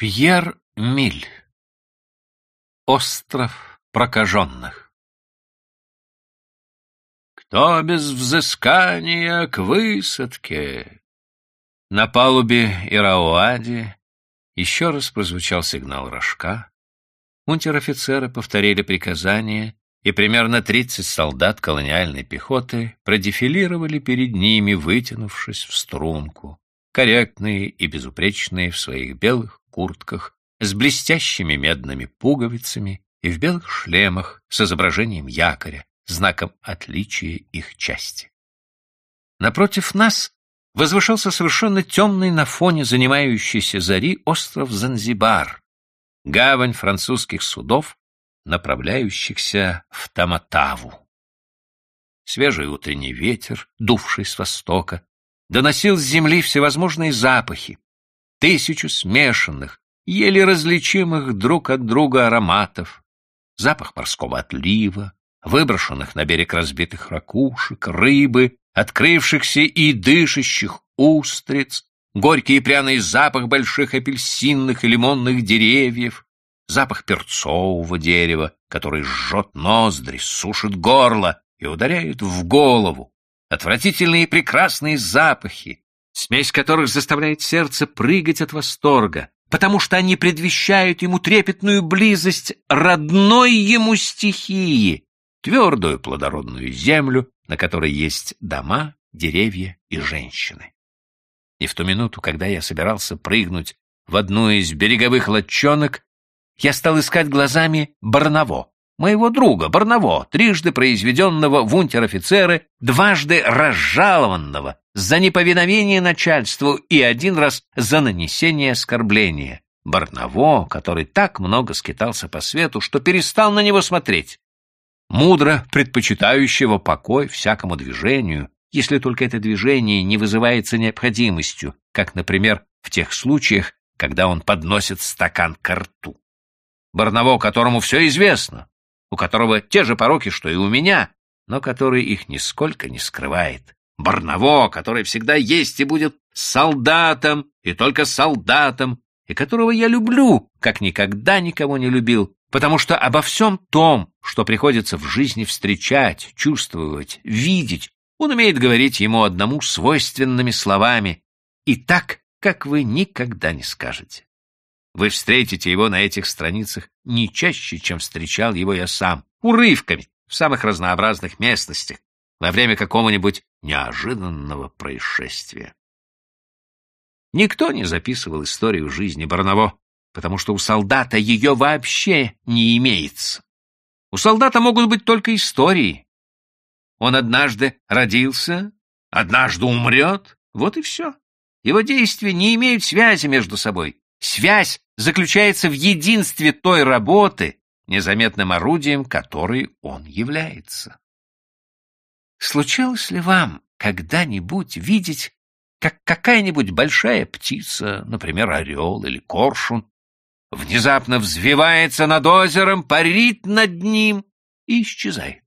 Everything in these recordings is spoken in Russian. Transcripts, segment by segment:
Пьер Миль. Остров прокаженных. Кто без взыскания к высадке? На палубе Ирауади еще раз прозвучал сигнал рожка. Унтер-офицеры повторили приказание, и примерно тридцать солдат колониальной пехоты продефилировали перед ними, вытянувшись в струнку, корректные и безупречные в своих белых куртках с блестящими медными пуговицами и в белых шлемах с изображением якоря, знаком отличия их части. Напротив нас возвышался совершенно темный на фоне занимающейся зари остров Занзибар, гавань французских судов, направляющихся в Таматаву. Свежий утренний ветер, дувший с востока, доносил с земли всевозможные запахи, тысячу смешанных, еле различимых друг от друга ароматов, запах морского отлива, выброшенных на берег разбитых ракушек, рыбы, открывшихся и дышащих устриц, горький и пряный запах больших апельсинных и лимонных деревьев, запах перцового дерева, который жжет ноздри, сушит горло и ударяет в голову, отвратительные и прекрасные запахи, смесь которых заставляет сердце прыгать от восторга, потому что они предвещают ему трепетную близость родной ему стихии, твердую плодородную землю, на которой есть дома, деревья и женщины. И в ту минуту, когда я собирался прыгнуть в одну из береговых лодчонок, я стал искать глазами Барнаво, моего друга Барнаво, трижды произведенного в унтер-офицеры, дважды разжалованного за неповиновение начальству и один раз за нанесение оскорбления. Барнаво, который так много скитался по свету, что перестал на него смотреть. Мудро предпочитающего покой всякому движению, если только это движение не вызывается необходимостью, как, например, в тех случаях, когда он подносит стакан к рту. Барнаво, которому все известно, у которого те же пороки, что и у меня, но который их нисколько не скрывает. Барнаво, который всегда есть и будет солдатом, и только солдатом, и которого я люблю, как никогда никого не любил, потому что обо всем том, что приходится в жизни встречать, чувствовать, видеть, он умеет говорить ему одному свойственными словами, и так, как вы никогда не скажете. Вы встретите его на этих страницах не чаще, чем встречал его я сам, урывками, в самых разнообразных местностях, во время какого-нибудь неожиданного происшествия. Никто не записывал историю жизни Барнаво, потому что у солдата ее вообще не имеется. У солдата могут быть только истории. Он однажды родился, однажды умрет, вот и все. Его действия не имеют связи между собой. Связь заключается в единстве той работы, незаметным орудием которой он является. Случалось ли вам когда-нибудь видеть, как какая-нибудь большая птица, например, орел или коршун, внезапно взвивается над озером, парит над ним и исчезает?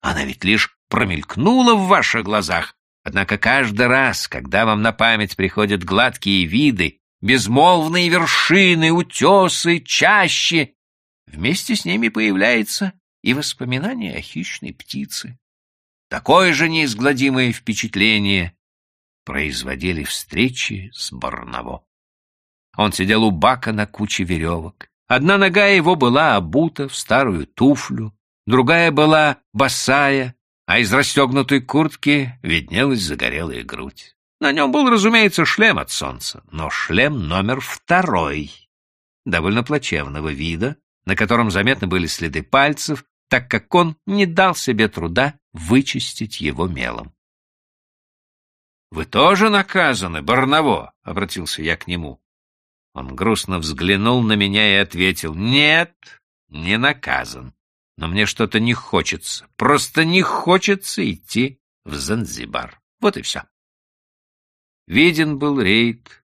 Она ведь лишь промелькнула в ваших глазах, однако каждый раз, когда вам на память приходят гладкие виды, безмолвные вершины, утесы, чащи. Вместе с ними появляется и воспоминание о хищной птице. Такое же неизгладимое впечатление производили встречи с Барнаво. Он сидел у бака на куче веревок. Одна нога его была обута в старую туфлю, другая была босая, а из расстегнутой куртки виднелась загорелая грудь. На нем был, разумеется, шлем от солнца, но шлем номер второй, довольно плачевного вида, на котором заметны были следы пальцев, так как он не дал себе труда вычистить его мелом. — Вы тоже наказаны, Барнаво? — обратился я к нему. Он грустно взглянул на меня и ответил, — Нет, не наказан, но мне что-то не хочется, просто не хочется идти в Занзибар. Вот и все. Виден был рейд,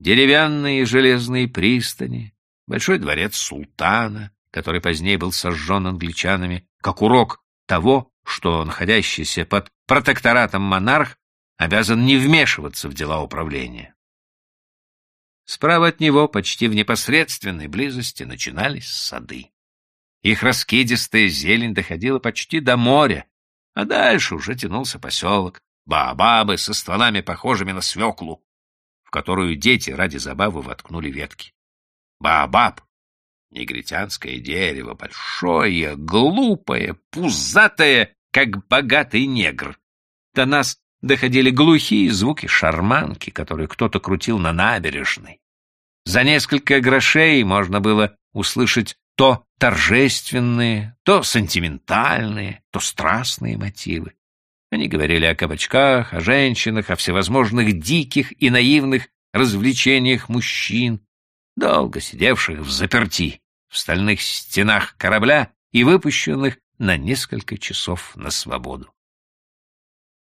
деревянные и железные пристани, большой дворец султана, который позднее был сожжен англичанами, как урок того, что находящийся под протекторатом монарх обязан не вмешиваться в дела управления. Справа от него, почти в непосредственной близости, начинались сады. Их раскидистая зелень доходила почти до моря, а дальше уже тянулся поселок, баобабы со стволами, похожими на свеклу, в которую дети ради забавы воткнули ветки. Баобаб — негритянское дерево, большое, глупое, пузатое, как богатый негр. До нас доходили глухие звуки шарманки, которые кто-то крутил на набережной. За несколько грошей можно было услышать то торжественные, то сентиментальные, то страстные мотивы. Они говорили о кабачках, о женщинах, о всевозможных диких и наивных развлечениях мужчин, долго сидевших в заперти в стальных стенах корабля и выпущенных на несколько часов на свободу.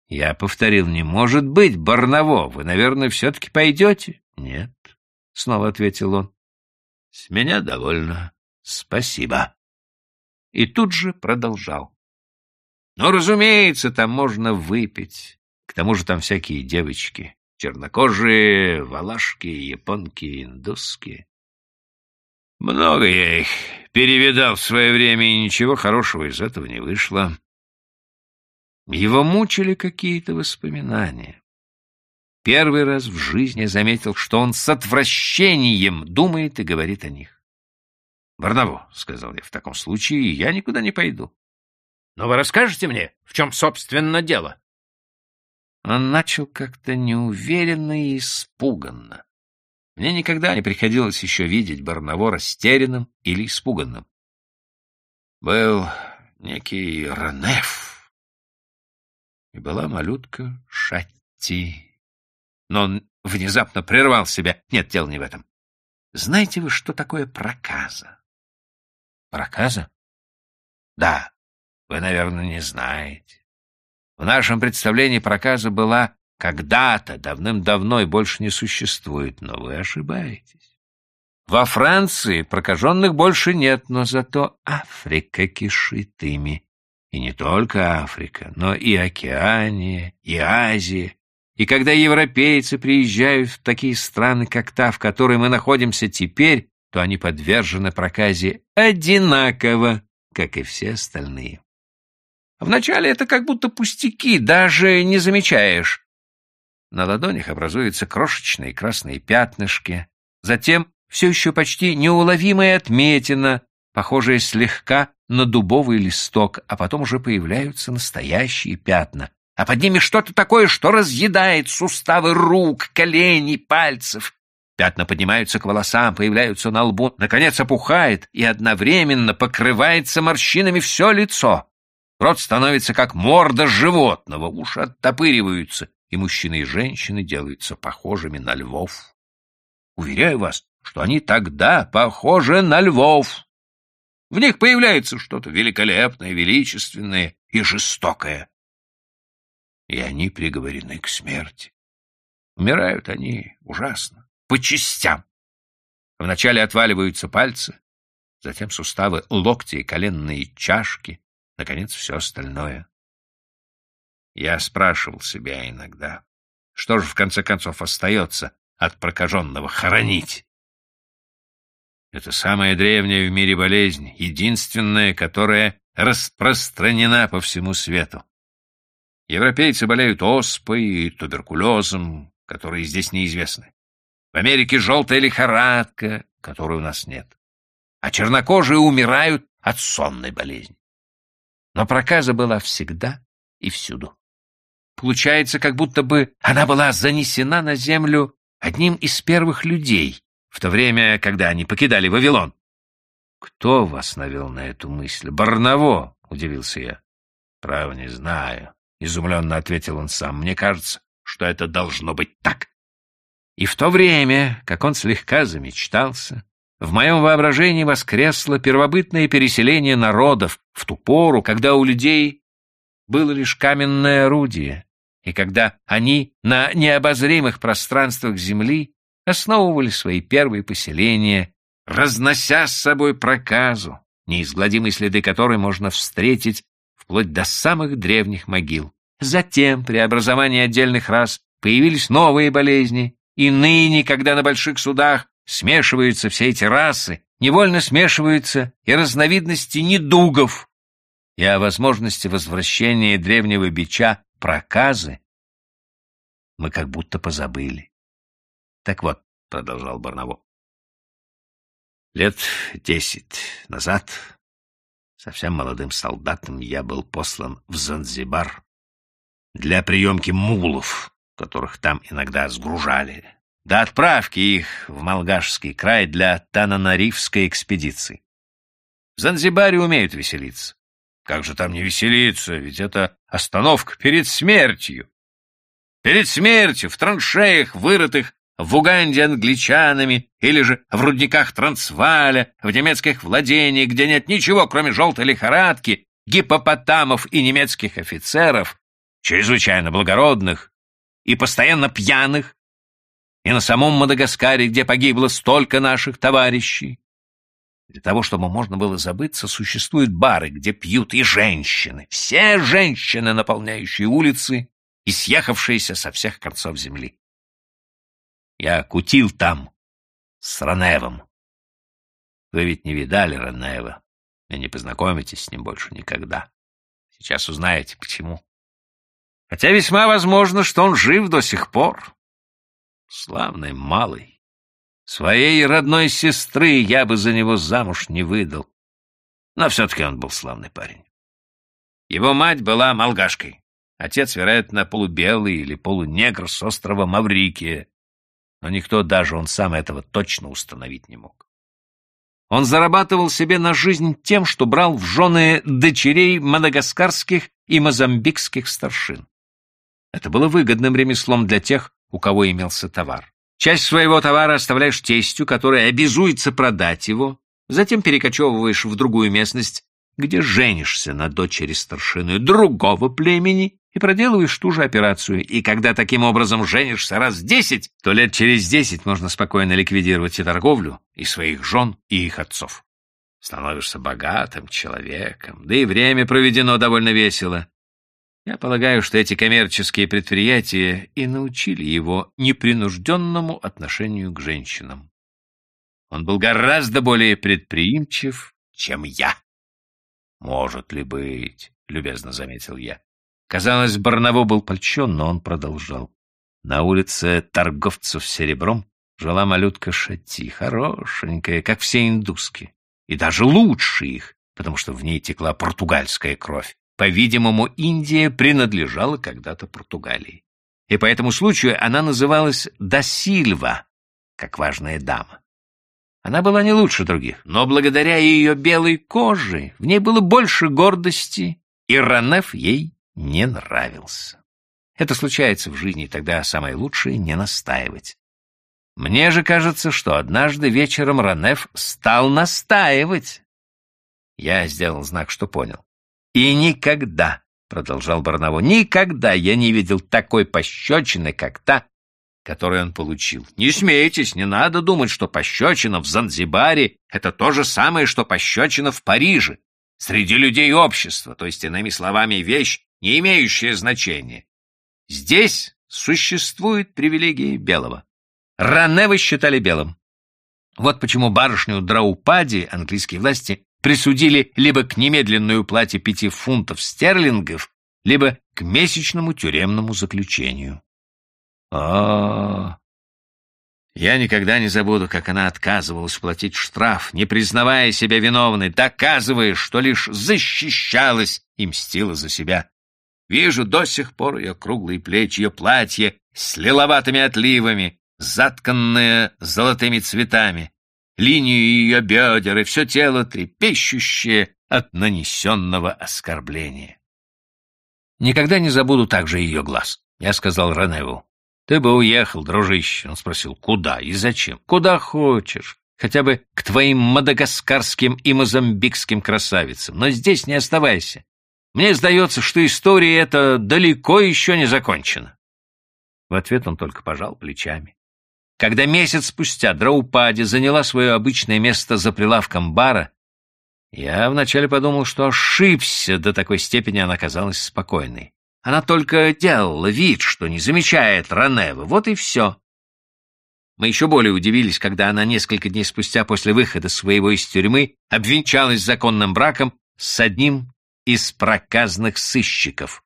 Я повторил, не может быть, Барнаво, вы, наверное, все-таки пойдете? Нет, — снова ответил он. С меня довольно. Спасибо. И тут же продолжал. Ну, разумеется, там можно выпить. К тому же там всякие девочки. Чернокожие, валашки, японки, индусские. Много я их перевидал в свое время, и ничего хорошего из этого не вышло. Его мучили какие-то воспоминания. Первый раз в жизни заметил, что он с отвращением думает и говорит о них. «Барнаво», — сказал я, — «в таком случае я никуда не пойду». «Но вы расскажете мне, в чем, собственно, дело?» Он начал как-то неуверенно и испуганно. Мне никогда не приходилось еще видеть Барнаво растерянным или испуганным. Был некий Ранеф, и была малютка Шатти. Но он внезапно прервал себя. Нет, дело не в этом. Знаете вы, что такое проказа? Проказа? Да, вы, наверное, не знаете. В нашем представлении проказа была когда-то, давным-давно и больше не существует, но вы ошибаетесь. Во Франции прокаженных больше нет, но зато Африка кишит ими. И не только Африка, но и Океания, и Азия. И когда европейцы приезжают в такие страны, как та, в которой мы находимся теперь, то они подвержены проказе одинаково, как и все остальные. Вначале это как будто пустяки, даже не замечаешь. На ладонях образуются крошечные красные пятнышки, затем все еще почти неуловимая отметина, похожая слегка на дубовый листок, а потом уже появляются настоящие пятна. А под ними что-то такое, что разъедает суставы рук, коленей, пальцев. Пятна поднимаются к волосам, появляются на лбу, наконец опухает и одновременно покрывается морщинами все лицо. Рот становится как морда животного, уши оттопыриваются, и мужчины и женщины делаются похожими на львов. Уверяю вас, что они тогда похожи на львов. В них появляется что-то великолепное, величественное и жестокое. И они приговорены к смерти. Умирают они ужасно, по частям. Вначале отваливаются пальцы, затем суставы, локти и коленные чашки, наконец, все остальное. Я спрашивал себя иногда, что же в конце концов остается от прокаженного хоронить? Это самая древняя в мире болезнь, единственная, которая распространена по всему свету. Европейцы болеют оспой и туберкулезом, которые здесь неизвестны. В Америке желтая лихорадка, которой у нас нет. А чернокожие умирают от сонной болезни. Но проказа была всегда и всюду. Получается, как будто бы она была занесена на землю одним из первых людей, в то время, когда они покидали Вавилон. — Кто вас навел на эту мысль? — Барнаво, — удивился я. — Право не знаю, — изумленно ответил он сам. — Мне кажется, что это должно быть так. И в то время, как он слегка замечтался, в моем воображении воскресло первобытное переселение народов в ту пору, когда у людей было лишь каменное орудие, и когда они на необозримых пространствах земли основывали свои первые поселения, разнося с собой проказу, неизгладимые следы которой можно встретить вплоть до самых древних могил. Затем, при образовании отдельных рас, появились новые болезни, И ныне, когда на больших судах смешиваются все эти расы, невольно смешиваются и разновидности недугов, и о возможности возвращения древнего бича проказы мы как будто позабыли. Так вот, — продолжал Барнаво, — лет десять назад совсем молодым солдатом я был послан в Занзибар для приемки мулов, которых там иногда сгружали, до отправки их в Малгашский край для Тананарифской экспедиции. В Занзибаре умеют веселиться. Как же там не веселиться, ведь это остановка перед смертью. Перед смертью в траншеях, вырытых в Уганде англичанами или же в рудниках Трансваля, в немецких владениях, где нет ничего, кроме желтой лихорадки, гипопотамов и немецких офицеров, чрезвычайно благородных и постоянно пьяных, и на самом Мадагаскаре, где погибло столько наших товарищей. Для того, чтобы можно было забыться, существуют бары, где пьют и женщины. Все женщины, наполняющие улицы и съехавшиеся со всех концов земли. Я кутил там с Раневом. Вы ведь не видали Ранева и не познакомитесь с ним больше никогда. Сейчас узнаете, почему. Хотя весьма возможно, что он жив до сих пор. Славный малый. Своей родной сестры я бы за него замуж не выдал. Но все-таки он был славный парень. Его мать была малгашкой. Отец, вероятно, полубелый или полунегр с острова Маврикия. Но никто, даже он сам, этого точно установить не мог. Он зарабатывал себе на жизнь тем, что брал в жены дочерей мадагаскарских и мозамбикских старшин. Это было выгодным ремеслом для тех, у кого имелся товар. Часть своего товара оставляешь тестю, который обязуется продать его, затем перекочевываешь в другую местность, где женишься на дочери старшины другого племени и проделываешь ту же операцию. И когда таким образом женишься раз десять, то лет через десять можно спокойно ликвидировать и торговлю, и своих жен, и их отцов. Становишься богатым человеком, да и время проведено довольно весело. Я полагаю, что эти коммерческие предприятия и научили его непринужденному отношению к женщинам. Он был гораздо более предприимчив, чем я. «Может ли быть?» — любезно заметил я. Казалось, Барнаво был польщен, но он продолжал. На улице торговцев серебром жила малютка Шати, хорошенькая, как все индуски, и даже лучше их, потому что в ней текла португальская кровь. По-видимому, Индия принадлежала когда-то Португалии. И по этому случаю она называлась Дасильва, как важная дама. Она была не лучше других, но благодаря ее белой коже в ней было больше гордости, и Ранеф ей не нравился. Это случается в жизни, тогда самое лучшее — не настаивать. Мне же кажется, что однажды вечером Ранеф стал настаивать. Я сделал знак, что понял. И никогда, — продолжал Барнаво, — никогда я не видел такой пощечины, как та, которую он получил. Не смейтесь, не надо думать, что пощечина в Занзибаре — это то же самое, что пощечина в Париже. Среди людей общества, то есть, иными словами, вещь, не имеющая значения. Здесь существует привилегия белого. Раневы считали белым. Вот почему барышню Драупади английские власти присудили либо к немедленной уплате пяти фунтов стерлингов, либо к месячному тюремному заключению. А, Я никогда не забуду, как она отказывалась платить штраф, не признавая себя виновной, доказывая, что лишь защищалась и мстила за себя. Вижу до сих пор ее круглые плечи, ее платье с лиловатыми отливами, затканное золотыми цветами линию ее бедер и все тело трепещущее от нанесенного оскорбления. Никогда не забуду также ее глаз. Я сказал Реневу, ты бы уехал, дружище. Он спросил, куда и зачем? Куда хочешь. Хотя бы к твоим мадагаскарским и мозамбикским красавицам. Но здесь не оставайся. Мне сдается, что история эта далеко еще не закончена. В ответ он только пожал плечами. Когда месяц спустя Драупади заняла свое обычное место за прилавком бара, я вначале подумал, что ошибся, до такой степени она казалась спокойной. Она только делала вид, что не замечает Раневы, вот и все. Мы еще более удивились, когда она несколько дней спустя после выхода своего из тюрьмы обвенчалась законным браком с одним из проказных сыщиков.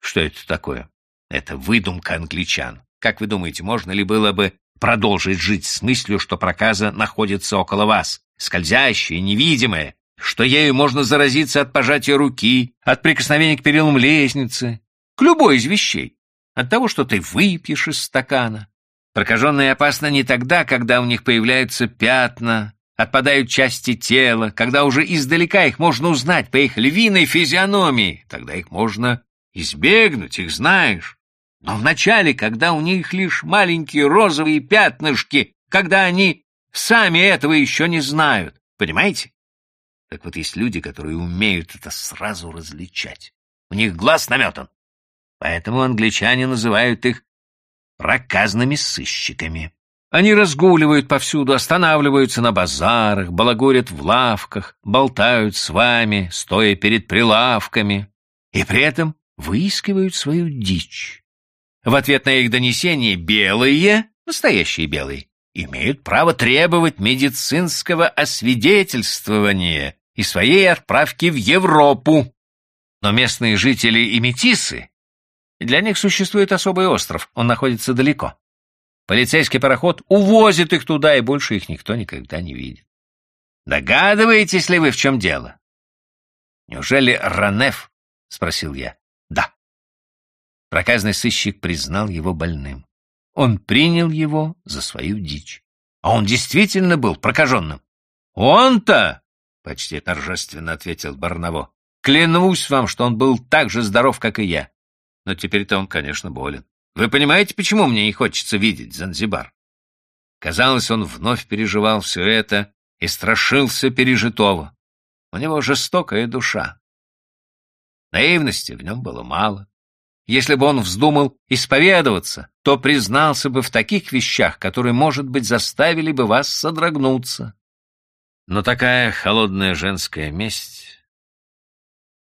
Что это такое? Это выдумка англичан. Как вы думаете, можно ли было бы продолжить жить с мыслью, что проказа находится около вас, скользящая, невидимая, что ею можно заразиться от пожатия руки, от прикосновения к перилам лестницы, к любой из вещей, от того, что ты выпьешь из стакана. Прокаженные опасны не тогда, когда у них появляются пятна, отпадают части тела, когда уже издалека их можно узнать по их львиной физиономии, тогда их можно избегнуть, их знаешь. Но вначале, когда у них лишь маленькие розовые пятнышки, когда они сами этого еще не знают, понимаете? Так вот есть люди, которые умеют это сразу различать. У них глаз наметан. Поэтому англичане называют их проказными сыщиками. Они разгуливают повсюду, останавливаются на базарах, балагурят в лавках, болтают с вами, стоя перед прилавками, и при этом выискивают свою дичь. В ответ на их донесение белые, настоящие белые, имеют право требовать медицинского освидетельствования и своей отправки в Европу. Но местные жители и метисы, для них существует особый остров, он находится далеко. Полицейский пароход увозит их туда, и больше их никто никогда не видит. Догадываетесь ли вы, в чем дело? Неужели Ранеф? — спросил я. Проказный сыщик признал его больным. Он принял его за свою дичь. А он действительно был прокаженным. Он-то, — почти торжественно ответил Барнаво, — клянусь вам, что он был так же здоров, как и я. Но теперь-то он, конечно, болен. Вы понимаете, почему мне не хочется видеть Занзибар? Казалось, он вновь переживал все это и страшился пережитого. У него жестокая душа. Наивности в нем было мало. Если бы он вздумал исповедоваться, то признался бы в таких вещах, которые, может быть, заставили бы вас содрогнуться. Но такая холодная женская месть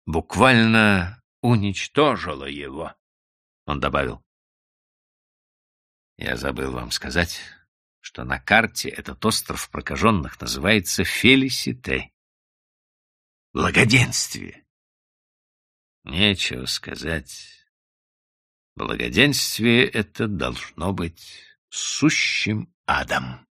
буквально уничтожила его, — он добавил. Я забыл вам сказать, что на карте этот остров прокаженных называется Фелисите. Благоденствие. Нечего сказать. Благоденствие это должно быть сущим адом.